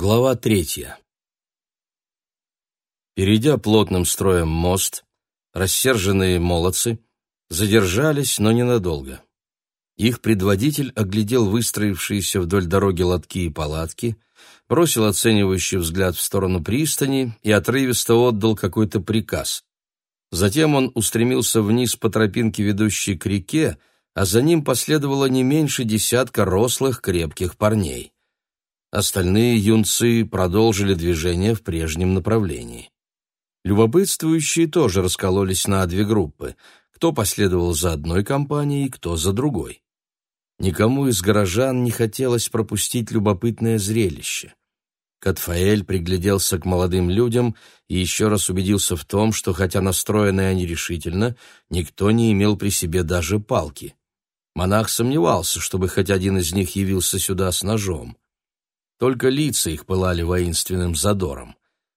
Глава третья. Перейдя плотным строем мост, рассерженные молодцы задержались, но ненадолго. Их предводитель оглядел выстроившиеся вдоль дороги лотки и палатки, бросил оценивающий взгляд в сторону пристани и отрывисто отдал какой-то приказ. Затем он устремился вниз по тропинке, ведущей к реке, а за ним последовало не меньше десятка рослых крепких парней. Остальные юнцы продолжили движение в прежнем направлении. Любопытствующие тоже раскололись на две группы, кто последовал за одной компанией, кто за другой. Никому из горожан не хотелось пропустить любопытное зрелище. Катфаэль пригляделся к молодым людям и еще раз убедился в том, что, хотя настроены они решительно, никто не имел при себе даже палки. Монах сомневался, чтобы хоть один из них явился сюда с ножом. Только лица их пылали воинственным задором.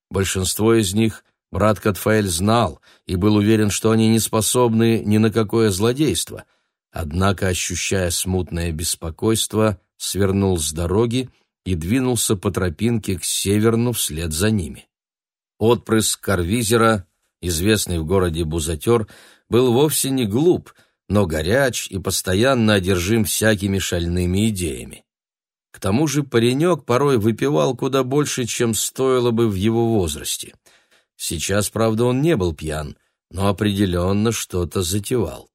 Большинство из них брат Катфаэль знал и был уверен, что они не способны ни на какое злодейство. Однако, ощущая смутное беспокойство, свернул с дороги и двинулся по тропинке к северну вслед за ними. Отпрыск Карвизера, известный в городе Бузатер, был вовсе не глуп, но горяч и постоянно одержим всякими шальными идеями. К тому же паренек порой выпивал куда больше, чем стоило бы в его возрасте. Сейчас, правда, он не был пьян, но определенно что-то затевал.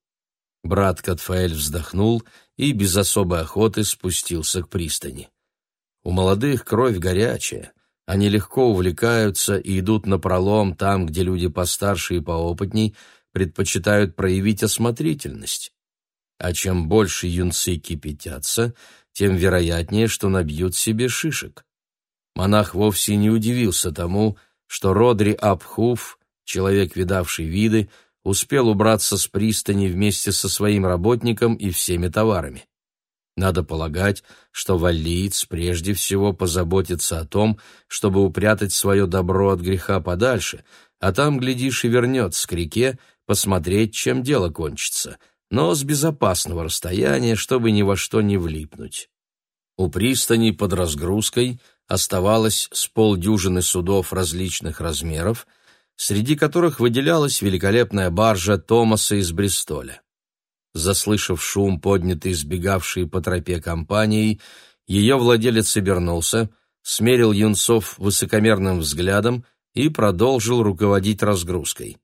Брат Катфаэль вздохнул и без особой охоты спустился к пристани. У молодых кровь горячая, они легко увлекаются и идут на пролом там, где люди постарше и поопытней предпочитают проявить осмотрительность. А чем больше юнцы кипятятся, тем вероятнее, что набьют себе шишек. Монах вовсе не удивился тому, что Родри Абхуф, человек, видавший виды, успел убраться с пристани вместе со своим работником и всеми товарами. Надо полагать, что валлиец прежде всего позаботится о том, чтобы упрятать свое добро от греха подальше, а там, глядишь, и вернется к реке посмотреть, чем дело кончится, но с безопасного расстояния, чтобы ни во что не влипнуть. У пристани под разгрузкой оставалось с полдюжины судов различных размеров, среди которых выделялась великолепная баржа Томаса из Бристоля. Заслышав шум, поднятый сбегавшей по тропе компанией, ее владелец обернулся, смерил юнцов высокомерным взглядом и продолжил руководить разгрузкой.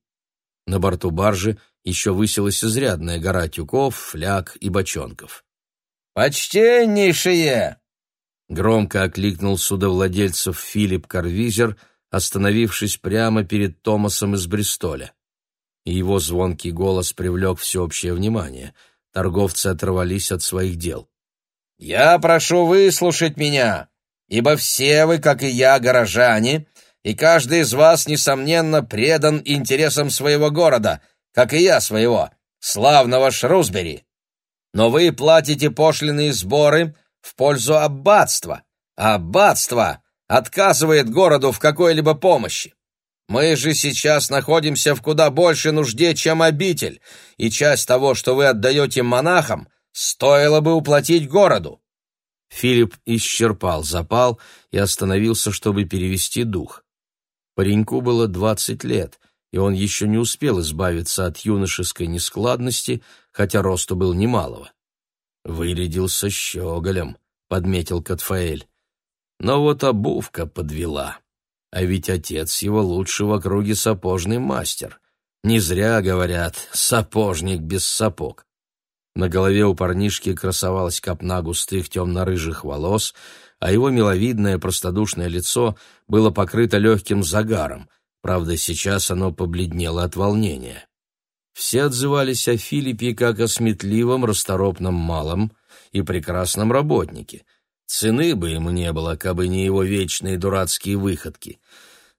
На борту баржи еще высилась изрядная гора тюков, фляг и бочонков. «Почтеннейшие!» — громко окликнул судовладельцев Филипп Карвизер, остановившись прямо перед Томасом из Бристоля. Его звонкий голос привлек всеобщее внимание. Торговцы оторвались от своих дел. «Я прошу выслушать меня, ибо все вы, как и я, горожане, и каждый из вас, несомненно, предан интересам своего города, как и я своего, славного Шрусбери. Но вы платите пошлиные сборы в пользу аббатства, а аббатство отказывает городу в какой-либо помощи. Мы же сейчас находимся в куда большей нужде, чем обитель, и часть того, что вы отдаете монахам, стоило бы уплатить городу. Филипп исчерпал запал и остановился, чтобы перевести дух. Пареньку было двадцать лет, и он еще не успел избавиться от юношеской нескладности, хотя росту был немалого. «Вырядился щеголем», — подметил Катфаэль. Но вот обувка подвела. А ведь отец его лучший в округе сапожный мастер. Не зря говорят «сапожник без сапог». На голове у парнишки красовалась копна густых темно-рыжих волос, а его миловидное простодушное лицо было покрыто легким загаром, правда, сейчас оно побледнело от волнения. Все отзывались о Филиппе как о сметливом, расторопном малом и прекрасном работнике. Цены бы ему не было, кабы не его вечные дурацкие выходки.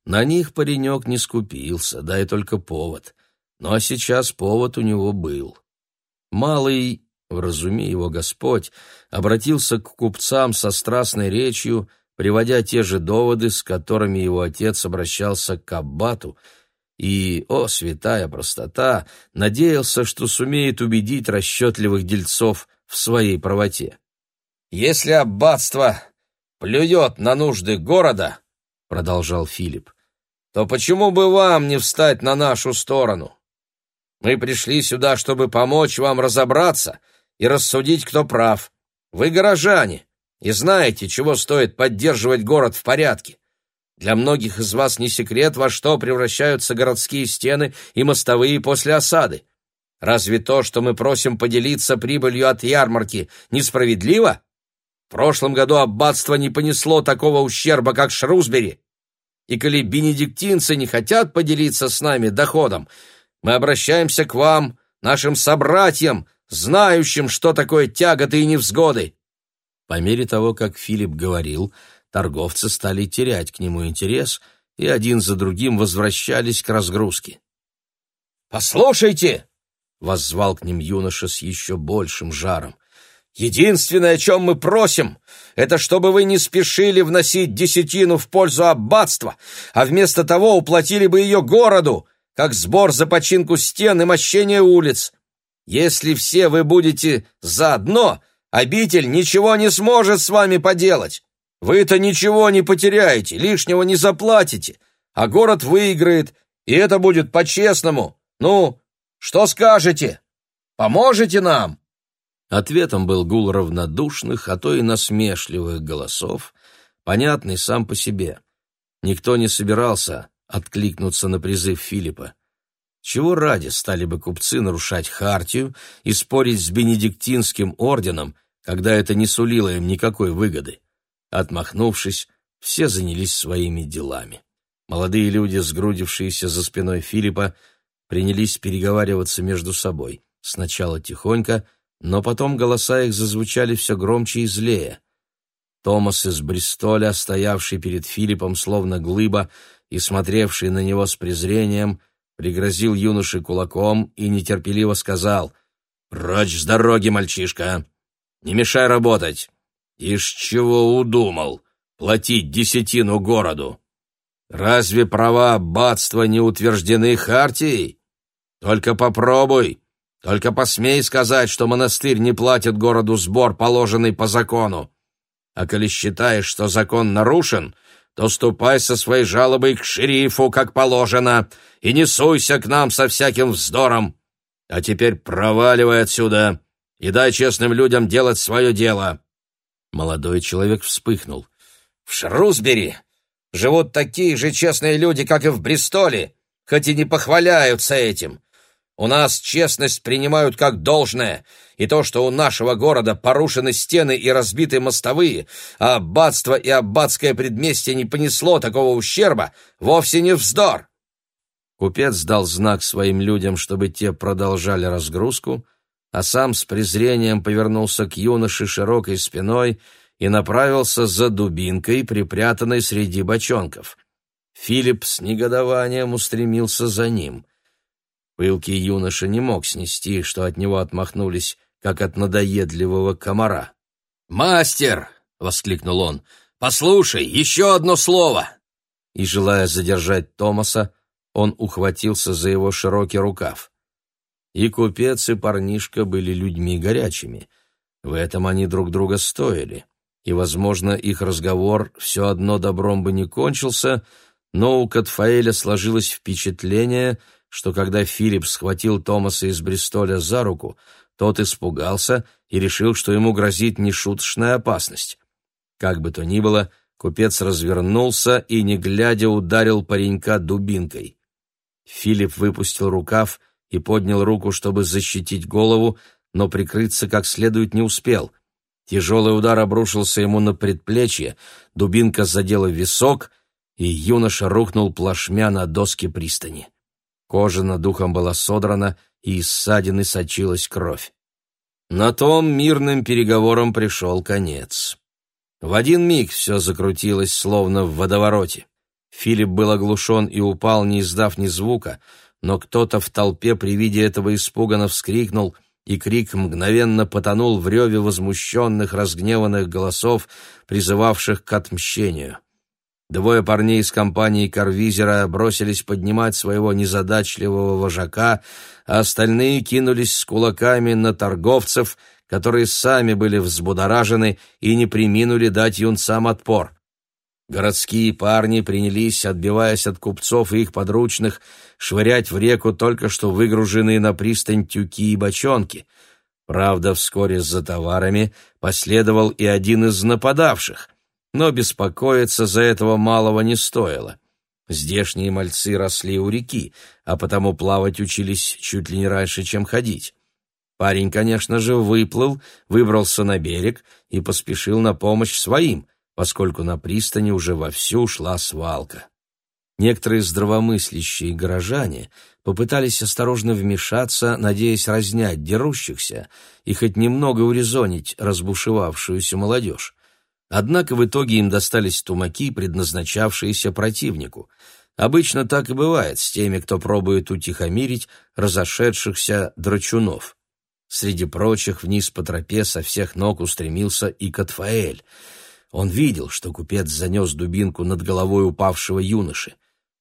На них паренек не скупился, дай только повод. Ну а сейчас повод у него был. Малый вразуми его Господь, обратился к купцам со страстной речью, приводя те же доводы, с которыми его отец обращался к аббату, и, о, святая простота, надеялся, что сумеет убедить расчетливых дельцов в своей правоте. «Если аббатство плюет на нужды города, — продолжал Филипп, — то почему бы вам не встать на нашу сторону? Мы пришли сюда, чтобы помочь вам разобраться и рассудить, кто прав. Вы горожане и знаете, чего стоит поддерживать город в порядке. Для многих из вас не секрет, во что превращаются городские стены и мостовые после осады. Разве то, что мы просим поделиться прибылью от ярмарки, несправедливо? В прошлом году аббатство не понесло такого ущерба, как Шрусбери. И коли бенедиктинцы не хотят поделиться с нами доходом, мы обращаемся к вам, нашим собратьям, знающим, что такое тяготы и невзгоды. По мере того, как Филипп говорил, торговцы стали терять к нему интерес и один за другим возвращались к разгрузке. «Послушайте!» — воззвал к ним юноша с еще большим жаром. «Единственное, о чем мы просим, это чтобы вы не спешили вносить десятину в пользу аббатства, а вместо того уплатили бы ее городу, как сбор за починку стен и мощение улиц. Если все вы будете заодно, обитель ничего не сможет с вами поделать. Вы-то ничего не потеряете, лишнего не заплатите, а город выиграет, и это будет по-честному. Ну, что скажете? Поможете нам?» Ответом был гул равнодушных, а то и насмешливых голосов, понятный сам по себе. Никто не собирался откликнуться на призыв Филиппа. Чего ради стали бы купцы нарушать хартию и спорить с бенедиктинским орденом, когда это не сулило им никакой выгоды? Отмахнувшись, все занялись своими делами. Молодые люди, сгрудившиеся за спиной Филиппа, принялись переговариваться между собой. Сначала тихонько, но потом голоса их зазвучали все громче и злее. Томас из Бристоля, стоявший перед Филиппом словно глыба и смотревший на него с презрением, пригрозил юноше кулаком и нетерпеливо сказал «Прочь с дороги, мальчишка! Не мешай работать! Ишь чего удумал? Платить десятину городу! Разве права аббатства не утверждены хартией? Только попробуй, только посмей сказать, что монастырь не платит городу сбор, положенный по закону. А коли считаешь, что закон нарушен, то ступай со своей жалобой к шерифу, как положено, и не суйся к нам со всяким вздором. А теперь проваливай отсюда и дай честным людям делать свое дело». Молодой человек вспыхнул. «В Шрусбери живут такие же честные люди, как и в Бристоле, хоть и не похваляются этим. У нас честность принимают как должное, и то, что у нашего города порушены стены и разбиты мостовые, а аббатство и аббатское предместье не понесло такого ущерба, вовсе не вздор. Купец дал знак своим людям, чтобы те продолжали разгрузку, а сам с презрением повернулся к юноше широкой спиной и направился за дубинкой, припрятанной среди бочонков. Филипп с негодованием устремился за ним. Пылкий юноша не мог снести, что от него отмахнулись, как от надоедливого комара. «Мастер!» — воскликнул он. «Послушай, еще одно слово!» И, желая задержать Томаса, он ухватился за его широкий рукав. И купец, и парнишка были людьми горячими. В этом они друг друга стоили. И, возможно, их разговор все одно добром бы не кончился, но у Катфаэля сложилось впечатление — что когда Филипп схватил Томаса из Бристоля за руку, тот испугался и решил, что ему грозит нешуточная опасность. Как бы то ни было, купец развернулся и, не глядя, ударил паренька дубинкой. Филипп выпустил рукав и поднял руку, чтобы защитить голову, но прикрыться как следует не успел. Тяжелый удар обрушился ему на предплечье, дубинка задела висок, и юноша рухнул плашмя на доски пристани. Кожа над духом была содрана, и из ссадины сочилась кровь. На том мирным переговорам пришел конец. В один миг все закрутилось, словно в водовороте. Филипп был оглушен и упал, не издав ни звука, но кто-то в толпе при виде этого испуганно вскрикнул, и крик мгновенно потонул в реве возмущенных, разгневанных голосов, призывавших к отмщению. Двое парней из компании Карвизера бросились поднимать своего незадачливого вожака, а остальные кинулись с кулаками на торговцев, которые сами были взбудоражены и не приминули дать юнцам отпор. Городские парни принялись, отбиваясь от купцов и их подручных, швырять в реку только что выгруженные на пристань тюки и бочонки. Правда, вскоре за товарами последовал и один из нападавших, но беспокоиться за этого малого не стоило. Здешние мальцы росли у реки, а потому плавать учились чуть ли не раньше, чем ходить. Парень, конечно же, выплыл, выбрался на берег и поспешил на помощь своим, поскольку на пристани уже вовсю шла свалка. Некоторые здравомыслящие горожане попытались осторожно вмешаться, надеясь разнять дерущихся и хоть немного урезонить разбушевавшуюся молодежь. Однако в итоге им достались тумаки, предназначавшиеся противнику. Обычно так и бывает с теми, кто пробует утихомирить разошедшихся драчунов. Среди прочих вниз по тропе со всех ног устремился и Катфаэль. Он видел, что купец занес дубинку над головой упавшего юноши.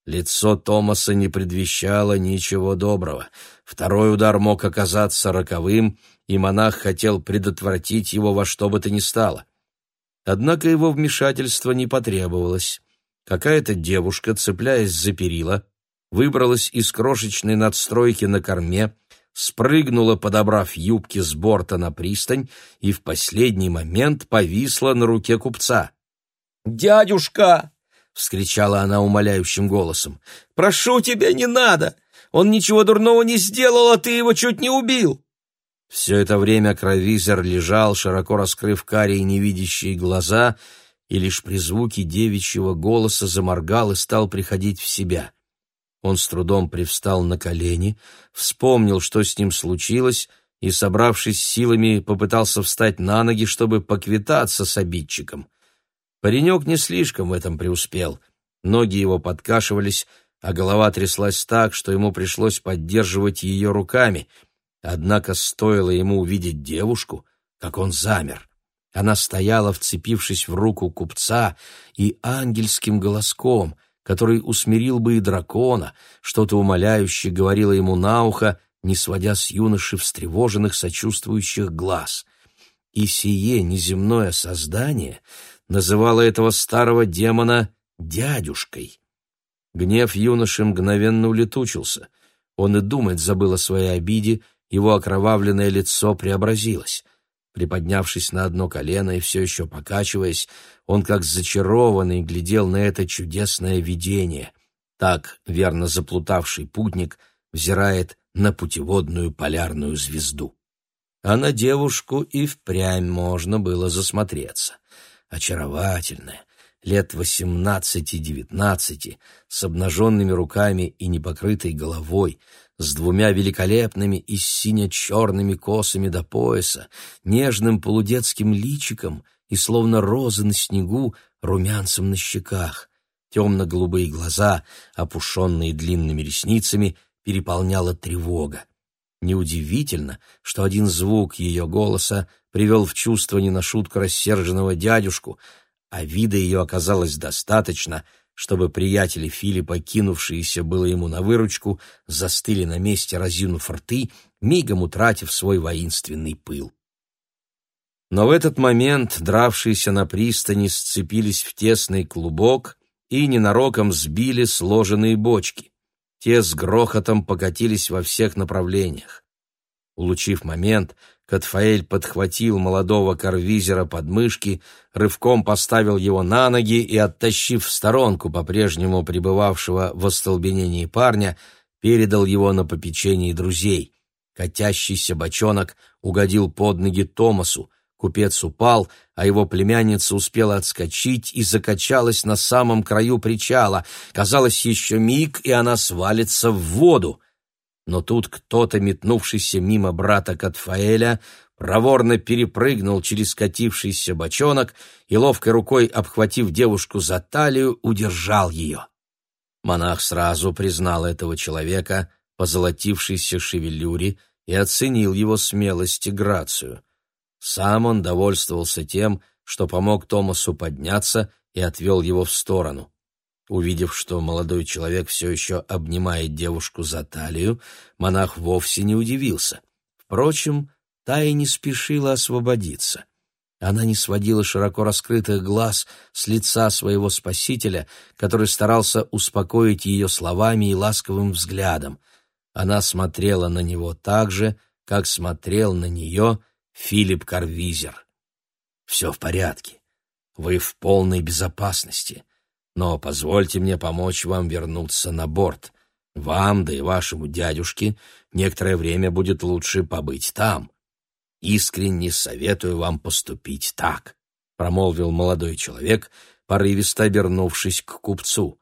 Лицо Томаса не предвещало ничего доброго. Второй удар мог оказаться роковым, и монах хотел предотвратить его во что бы то ни стало. Однако его вмешательство не потребовалось. Какая-то девушка, цепляясь за перила, выбралась из крошечной надстройки на корме, спрыгнула, подобрав юбки с борта на пристань, и в последний момент повисла на руке купца. «Дядюшка!» — вскричала она умоляющим голосом. «Прошу тебя, не надо! Он ничего дурного не сделал, а ты его чуть не убил!» Все это время кровизер лежал, широко раскрыв карие невидящие глаза, и лишь при звуке девичьего голоса заморгал и стал приходить в себя. Он с трудом привстал на колени, вспомнил, что с ним случилось, и, собравшись силами, попытался встать на ноги, чтобы поквитаться с обидчиком. Паренек не слишком в этом преуспел. Ноги его подкашивались, а голова тряслась так, что ему пришлось поддерживать ее руками — Однако стоило ему увидеть девушку, как он замер. Она стояла, вцепившись в руку купца, и ангельским голоском, который усмирил бы и дракона, что-то умоляюще говорила ему на ухо, не сводя с юноши встревоженных сочувствующих глаз. И сие неземное создание называло этого старого демона дядюшкой. Гнев юноши мгновенно улетучился. Он и думать забыл о своей обиде, его окровавленное лицо преобразилось. Приподнявшись на одно колено и все еще покачиваясь, он как зачарованный глядел на это чудесное видение. Так верно заплутавший путник взирает на путеводную полярную звезду. А на девушку и впрямь можно было засмотреться. Очаровательная, лет восемнадцати-девятнадцати, с обнаженными руками и непокрытой головой, с двумя великолепными и сине-черными косами до пояса, нежным полудетским личиком и, словно розы на снегу, румянцем на щеках. Темно-голубые глаза, опушенные длинными ресницами, переполняла тревога. Неудивительно, что один звук ее голоса привел в чувство не на шутку рассерженного дядюшку, а вида ее оказалось достаточно — чтобы приятели Филиппа, кинувшиеся было ему на выручку, застыли на месте, разинув рты, мигом утратив свой воинственный пыл. Но в этот момент дравшиеся на пристани сцепились в тесный клубок и ненароком сбили сложенные бочки. Те с грохотом покатились во всех направлениях. Улучив момент, Катфаэль подхватил молодого карвизера под мышки, рывком поставил его на ноги и, оттащив в сторонку по-прежнему пребывавшего в остолбенении парня, передал его на попечение друзей. Катящийся бочонок угодил под ноги Томасу. Купец упал, а его племянница успела отскочить и закачалась на самом краю причала. Казалось, еще миг, и она свалится в воду но тут кто-то, метнувшийся мимо брата Катфаэля, проворно перепрыгнул через катившийся бочонок и, ловкой рукой обхватив девушку за талию, удержал ее. Монах сразу признал этого человека по золотившейся шевелюре и оценил его смелость и грацию. Сам он довольствовался тем, что помог Томасу подняться и отвел его в сторону. Увидев, что молодой человек все еще обнимает девушку за талию, монах вовсе не удивился. Впрочем, та и не спешила освободиться. Она не сводила широко раскрытых глаз с лица своего спасителя, который старался успокоить ее словами и ласковым взглядом. Она смотрела на него так же, как смотрел на нее Филипп Карвизер. «Все в порядке. Вы в полной безопасности. Но позвольте мне помочь вам вернуться на борт. Вам, да и вашему дядюшке, некоторое время будет лучше побыть там. Искренне советую вам поступить так», — промолвил молодой человек, порывисто обернувшись к купцу.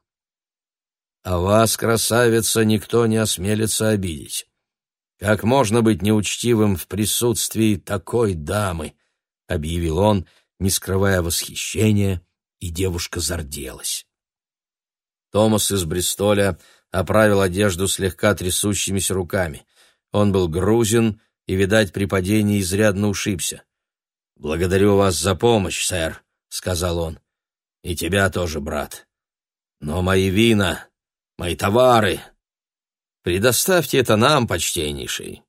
«А вас, красавица, никто не осмелится обидеть. Как можно быть неучтивым в присутствии такой дамы?» — объявил он, не скрывая восхищения, и девушка зарделась. Томас из Бристоля оправил одежду слегка трясущимися руками. Он был грузин и, видать, при падении изрядно ушибся. «Благодарю вас за помощь, сэр», — сказал он. «И тебя тоже, брат. Но мои вина, мои товары...» «Предоставьте это нам, почтеннейший.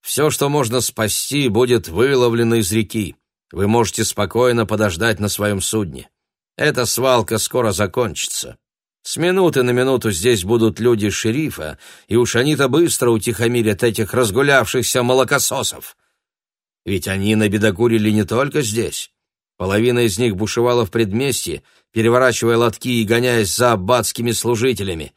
Все, что можно спасти, будет выловлено из реки. Вы можете спокойно подождать на своем судне. Эта свалка скоро закончится. С минуты на минуту здесь будут люди шерифа, и уж они-то быстро утихомирят этих разгулявшихся молокососов. Ведь они набедокурили не только здесь. Половина из них бушевала в предместье, переворачивая лотки и гоняясь за аббатскими служителями.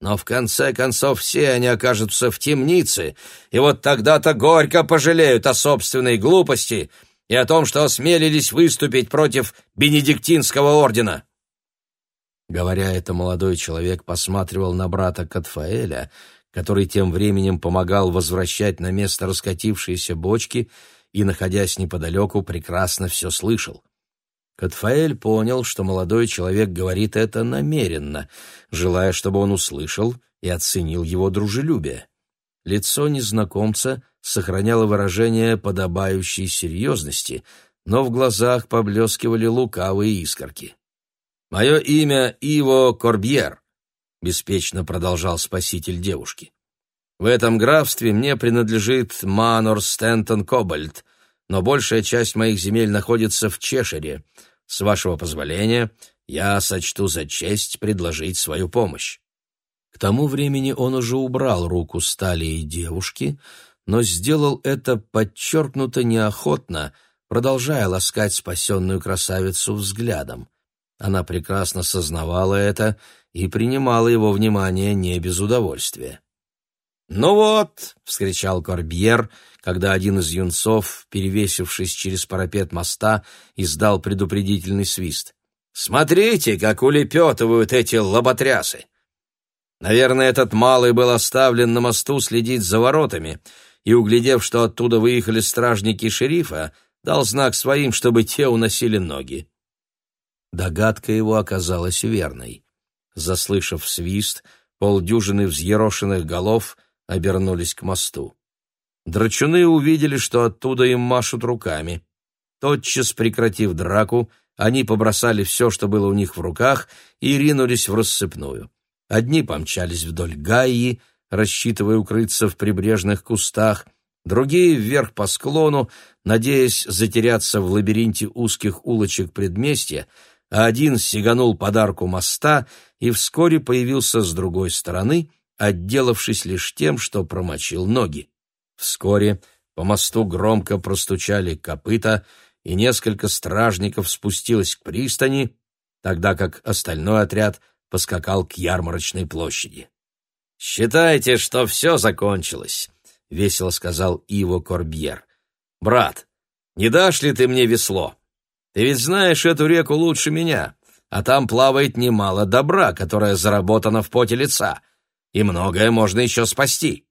Но в конце концов все они окажутся в темнице, и вот тогда-то горько пожалеют о собственной глупости — и о том, что осмелились выступить против Бенедиктинского ордена. Говоря это, молодой человек посматривал на брата Катфаэля, который тем временем помогал возвращать на место раскатившиеся бочки и, находясь неподалеку, прекрасно все слышал. Катфаэль понял, что молодой человек говорит это намеренно, желая, чтобы он услышал и оценил его дружелюбие. Лицо незнакомца сохраняло выражение подобающей серьезности, но в глазах поблескивали лукавые искорки. «Мое имя Иво Корбьер», — беспечно продолжал спаситель девушки. «В этом графстве мне принадлежит Манор Стентон Кобальт, но большая часть моих земель находится в Чешире. С вашего позволения, я сочту за честь предложить свою помощь». К тому времени он уже убрал руку с талии девушки, но сделал это подчеркнуто неохотно, продолжая ласкать спасенную красавицу взглядом. Она прекрасно сознавала это и принимала его внимание не без удовольствия. «Ну вот!» — вскричал Корбьер, когда один из юнцов, перевесившись через парапет моста, издал предупредительный свист. «Смотрите, как улепетывают эти лоботрясы! Наверное, этот малый был оставлен на мосту следить за воротами, и, углядев, что оттуда выехали стражники шерифа, дал знак своим, чтобы те уносили ноги. Догадка его оказалась верной. Заслышав свист, полдюжины взъерошенных голов обернулись к мосту. Драчуны увидели, что оттуда им машут руками. Тотчас прекратив драку, они побросали все, что было у них в руках, и ринулись в рассыпную. Одни помчались вдоль Гаи, рассчитывая укрыться в прибрежных кустах, другие вверх по склону, надеясь затеряться в лабиринте узких улочек предместья, а один сиганул подарку моста и вскоре появился с другой стороны, отделавшись лишь тем, что промочил ноги. Вскоре по мосту громко простучали копыта, и несколько стражников спустилось к пристани, тогда как остальной отряд поскакал к ярмарочной площади. «Считайте, что все закончилось», — весело сказал Иво Корбьер. «Брат, не дашь ли ты мне весло? Ты ведь знаешь эту реку лучше меня, а там плавает немало добра, которое заработано в поте лица, и многое можно еще спасти».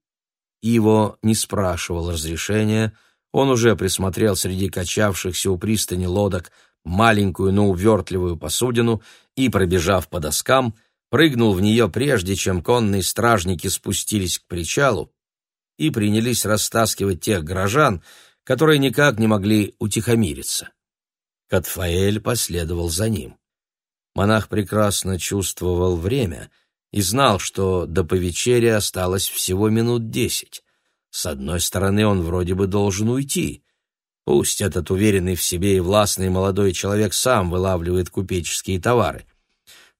Иво не спрашивал разрешения, он уже присмотрел среди качавшихся у пристани лодок маленькую, но увертливую посудину и, пробежав по доскам, прыгнул в нее прежде, чем конные стражники спустились к причалу и принялись растаскивать тех горожан, которые никак не могли утихомириться. Катфаэль последовал за ним. Монах прекрасно чувствовал время и знал, что до повечерия осталось всего минут десять. С одной стороны, он вроде бы должен уйти. Пусть этот уверенный в себе и властный молодой человек сам вылавливает купеческие товары.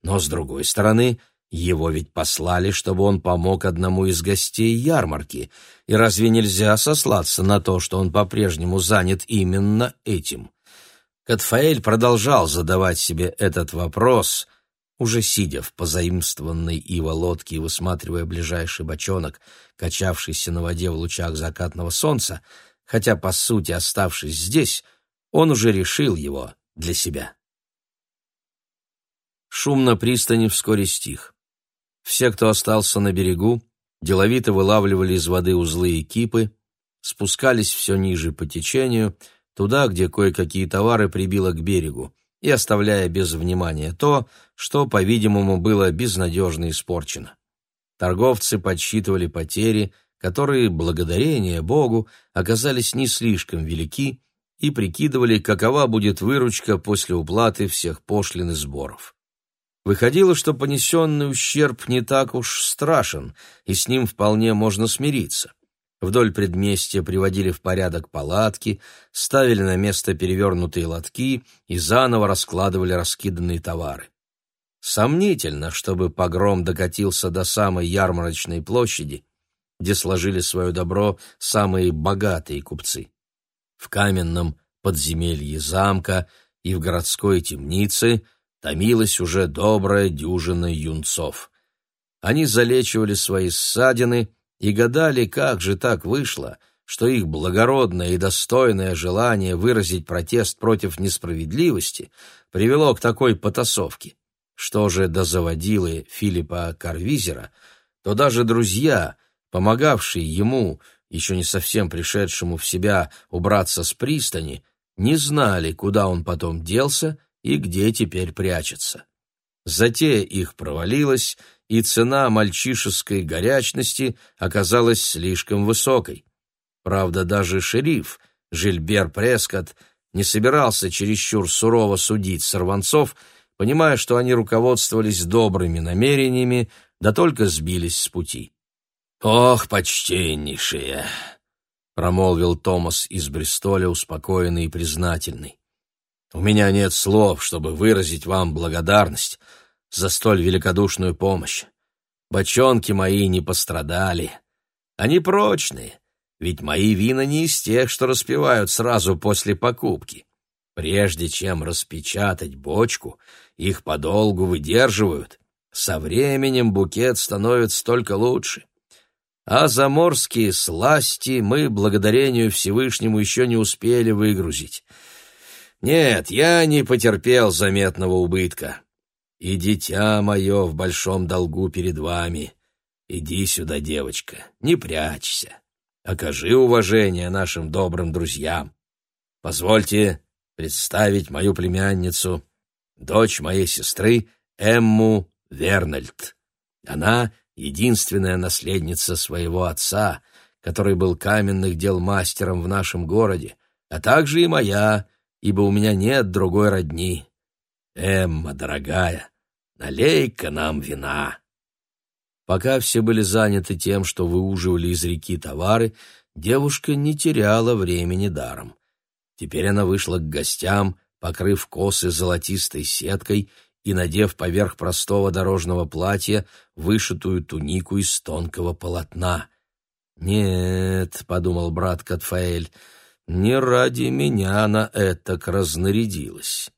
Но, с другой стороны, его ведь послали, чтобы он помог одному из гостей ярмарки, и разве нельзя сослаться на то, что он по-прежнему занят именно этим? Катфаэль продолжал задавать себе этот вопрос, уже сидя в позаимствованной ива лодке и высматривая ближайший бочонок, качавшийся на воде в лучах закатного солнца, хотя, по сути, оставшись здесь, он уже решил его для себя. Шум на пристани вскоре стих. Все, кто остался на берегу, деловито вылавливали из воды узлы и кипы, спускались все ниже по течению, туда, где кое-какие товары прибило к берегу, и оставляя без внимания то, что, по-видимому, было безнадежно испорчено. Торговцы подсчитывали потери, которые, благодарение Богу, оказались не слишком велики, и прикидывали, какова будет выручка после уплаты всех пошлин и сборов. Выходило, что понесенный ущерб не так уж страшен, и с ним вполне можно смириться. Вдоль предместья приводили в порядок палатки, ставили на место перевернутые лотки и заново раскладывали раскиданные товары. Сомнительно, чтобы погром докатился до самой ярмарочной площади, где сложили свое добро самые богатые купцы. В каменном подземелье замка и в городской темнице – томилась уже добрая дюжина юнцов. Они залечивали свои ссадины и гадали, как же так вышло, что их благородное и достойное желание выразить протест против несправедливости привело к такой потасовке. Что же до заводилы Филиппа Карвизера, то даже друзья, помогавшие ему, еще не совсем пришедшему в себя, убраться с пристани, не знали, куда он потом делся и где теперь прячется. Затея их провалилась, и цена мальчишеской горячности оказалась слишком высокой. Правда, даже шериф, Жильбер Прескотт, не собирался чересчур сурово судить сорванцов, понимая, что они руководствовались добрыми намерениями, да только сбились с пути. «Ох, почтеннейшие!» — промолвил Томас из Бристоля, успокоенный и признательный. У меня нет слов, чтобы выразить вам благодарность за столь великодушную помощь. Бочонки мои не пострадали. Они прочные, ведь мои вина не из тех, что распивают сразу после покупки. Прежде чем распечатать бочку, их подолгу выдерживают. Со временем букет становится только лучше. А заморские сласти мы, благодарению Всевышнему, еще не успели выгрузить — нет, я не потерпел заметного убытка. И дитя мое в большом долгу перед вами. Иди сюда, девочка, не прячься. Окажи уважение нашим добрым друзьям. Позвольте представить мою племянницу, дочь моей сестры Эмму Вернольд. Она единственная наследница своего отца, который был каменных дел мастером в нашем городе, а также и моя, ибо у меня нет другой родни. Эмма, дорогая, налей-ка нам вина. Пока все были заняты тем, что выуживали из реки товары, девушка не теряла времени даром. Теперь она вышла к гостям, покрыв косы золотистой сеткой и надев поверх простого дорожного платья вышитую тунику из тонкого полотна. «Нет», — подумал брат Катфаэль, — не ради меня она этак разнарядилась.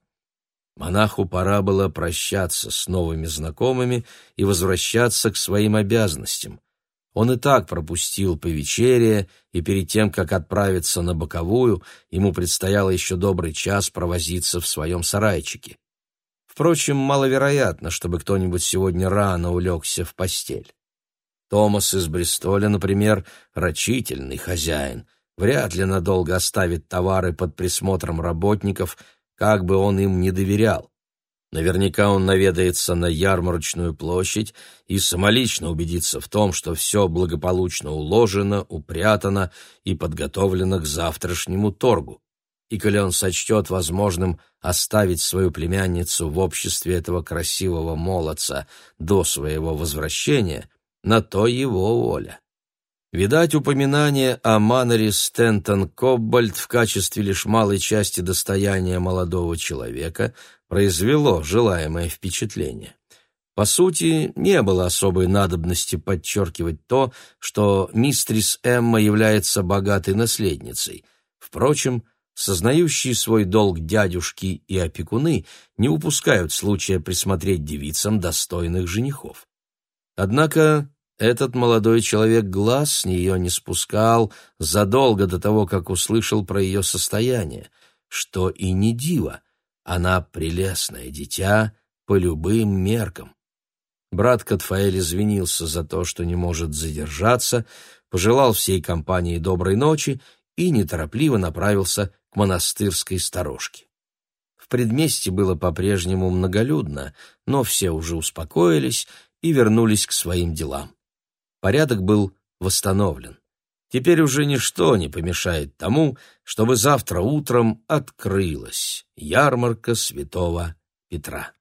Монаху пора было прощаться с новыми знакомыми и возвращаться к своим обязанностям. Он и так пропустил повечерие, и перед тем, как отправиться на боковую, ему предстояло еще добрый час провозиться в своем сарайчике. Впрочем, маловероятно, чтобы кто-нибудь сегодня рано улегся в постель. Томас из Бристоля, например, рачительный хозяин — вряд ли надолго оставит товары под присмотром работников, как бы он им не доверял. Наверняка он наведается на ярмарочную площадь и самолично убедится в том, что все благополучно уложено, упрятано и подготовлено к завтрашнему торгу. И коли он сочтет возможным оставить свою племянницу в обществе этого красивого молодца до своего возвращения, на то его воля. Видать, упоминание о Маноре Стентон Коббальд в качестве лишь малой части достояния молодого человека произвело желаемое впечатление. По сути, не было особой надобности подчеркивать то, что мистрис Эмма является богатой наследницей. Впрочем, сознающие свой долг дядюшки и опекуны не упускают случая присмотреть девицам достойных женихов. Однако этот молодой человек глаз с нее не спускал задолго до того, как услышал про ее состояние, что и не диво, она прелестное дитя по любым меркам. Брат Катфаэль извинился за то, что не может задержаться, пожелал всей компании доброй ночи и неторопливо направился к монастырской сторожке. В предместе было по-прежнему многолюдно, но все уже успокоились и вернулись к своим делам. Порядок был восстановлен. Теперь уже ничто не помешает тому, чтобы завтра утром открылась ярмарка святого Петра.